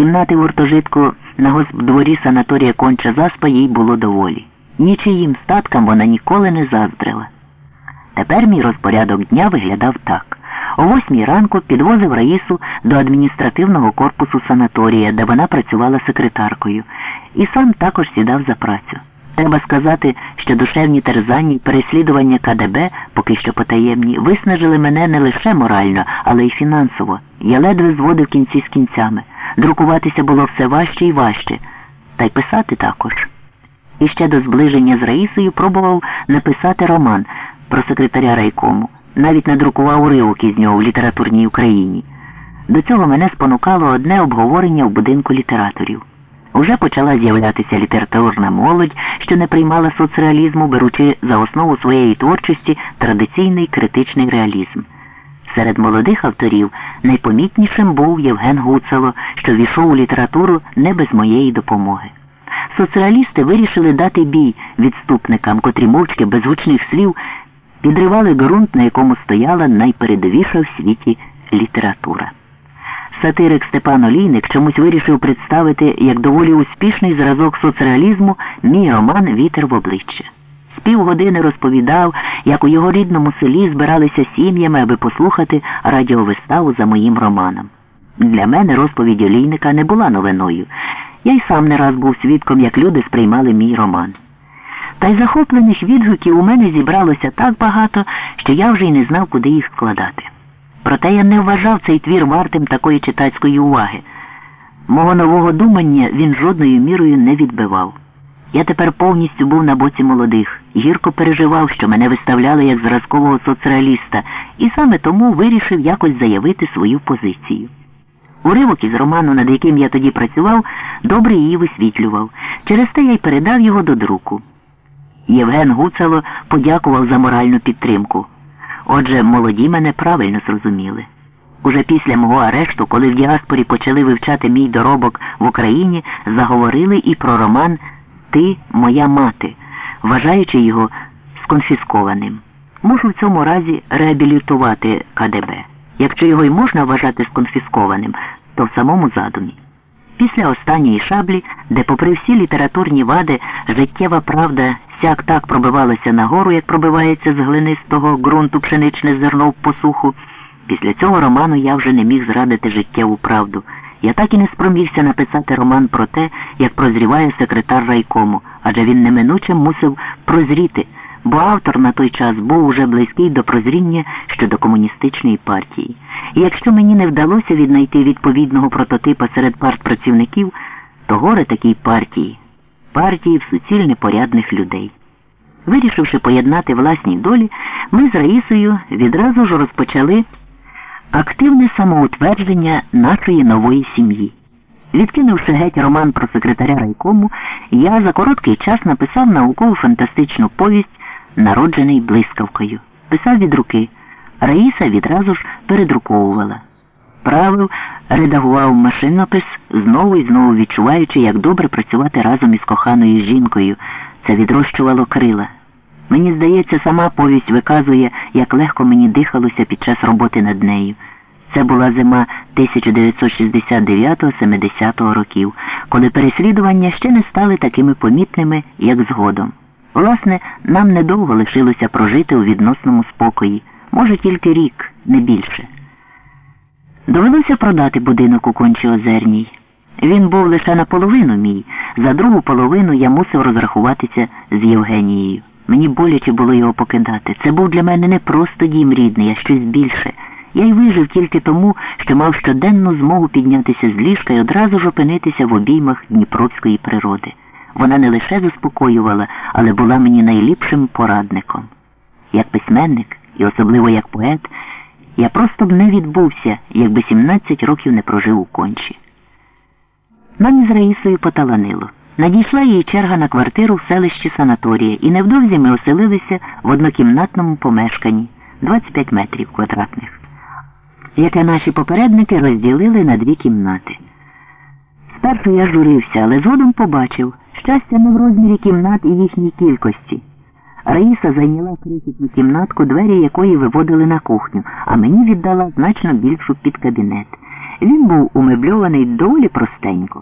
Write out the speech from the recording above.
Кімнати гуртожитку на госпдворі санаторія конча заспа їй було доволі. Нічиїм статкам вона ніколи не заздрила. Тепер мій розпорядок дня виглядав так. О восьмій ранку підвозив Раїсу до адміністративного корпусу санаторія, де вона працювала секретаркою, і сам також сідав за працю. Треба сказати, що душевні терзання і переслідування КДБ, поки що потаємні, виснажили мене не лише морально, але й фінансово. Я ледве зводив кінці з кінцями. Друкуватися було все важче і важче, та й писати також. І ще до зближення з Раїсою пробував написати роман про секретаря райкому, навіть надрукував уривок із нього в літературній Україні. До цього мене спонукало одне обговорення в будинку літераторів. Уже почала з'являтися літературна молодь, що не приймала соцреалізму, беручи за основу своєї творчості традиційний критичний реалізм. Серед молодих авторів найпомітнішим був Євген Гуцало, що війшов у літературу не без моєї допомоги. Соціалісти вирішили дати бій відступникам, котрі мовчки без гучних слів підривали ґрунт, на якому стояла найпередовіша в світі література. Сатирик Степан Олійник чомусь вирішив представити як доволі успішний зразок соцреалізму мій роман Вітер в обличчя. Півгодини розповідав, як у його рідному селі збиралися сім'ями, аби послухати радіовиставу за моїм романом. Для мене розповідь Олійника не була новиною. Я й сам не раз був свідком, як люди сприймали мій роман. Та й захоплених відгуків у мене зібралося так багато, що я вже й не знав, куди їх складати. Проте я не вважав цей твір вартим такої читацької уваги. Мого нового думання він жодною мірою не відбивав. Я тепер повністю був на боці молодих, гірко переживав, що мене виставляли як зразкового соцреаліста, і саме тому вирішив якось заявити свою позицію. Уривок із роману, над яким я тоді працював, добре її висвітлював. Через те я й передав його до друку. Євген Гуцало подякував за моральну підтримку. Отже, молоді мене правильно зрозуміли. Уже після мого арешту, коли в діаспорі почали вивчати мій доробок в Україні, заговорили і про роман Ти моя мати, вважаючи його сконфіскованим. Мушу в цьому разі реабілітувати КДБ. Якщо його й можна вважати сконфіскованим, то в самому задумі. Після останньої шаблі, де, попри всі літературні вади, життєва правда сяк так пробивалася нагору, як пробивається з глинистого ґрунту пшеничне зерно в посуху, після цього роману я вже не міг зрадити життєву правду. Я так і не спромігся написати роман про те, як прозріває секретар райкому, адже він неминуче мусив прозріти, бо автор на той час був уже близький до прозріння щодо комуністичної партії. І якщо мені не вдалося віднайти відповідного прототипа серед партпрацівників, то горе такій партії, партії в суцільне порядних людей. Вирішивши поєднати власні долі, ми з Раїсою відразу ж розпочали активне самоутвердження нашої нової сім'ї. Відкинувши геть роман про секретаря райкому, я за короткий час написав наукову фантастичну повість, народжений блискавкою. Писав від руки. Раїса відразу ж передруковувала. Правив, редагував машинопис, знову і знову відчуваючи, як добре працювати разом із коханою жінкою. Це відрощувало крила. Мені здається, сама повість виказує, як легко мені дихалося під час роботи над нею. Це була зима 1969-70 років, коли переслідування ще не стали такими помітними, як згодом. Власне, нам недовго лишилося прожити у відносному спокої, може тільки рік, не більше. Довелося продати будинок у кончі озерній. Він був лише наполовину мій, за другу половину я мусив розрахуватися з Євгенією. Мені боляче було його покидати. Це був для мене не просто дім рідний, а щось більше. Я й вижив тільки тому, що мав щоденну змогу піднятися з ліжка і одразу ж опинитися в обіймах Дніпровської природи. Вона не лише заспокоювала, але була мені найліпшим порадником. Як письменник і особливо як поет, я просто б не відбувся, якби 17 років не прожив у кончі. Нам із Раїсою поталанило. Надійшла її черга на квартиру в селищі санаторія, і невдовзі ми оселилися в однокімнатному помешканні 25 метрів квадратних, яке наші попередники розділили на дві кімнати. Спершу я журився, але згодом побачив щастя не в розмірі кімнат і їхній кількості. Раїса зайняла крихітну кімнатку, двері якої виводили на кухню, а мені віддала значно більшу під кабінет. Він був умебльований доволі простенько.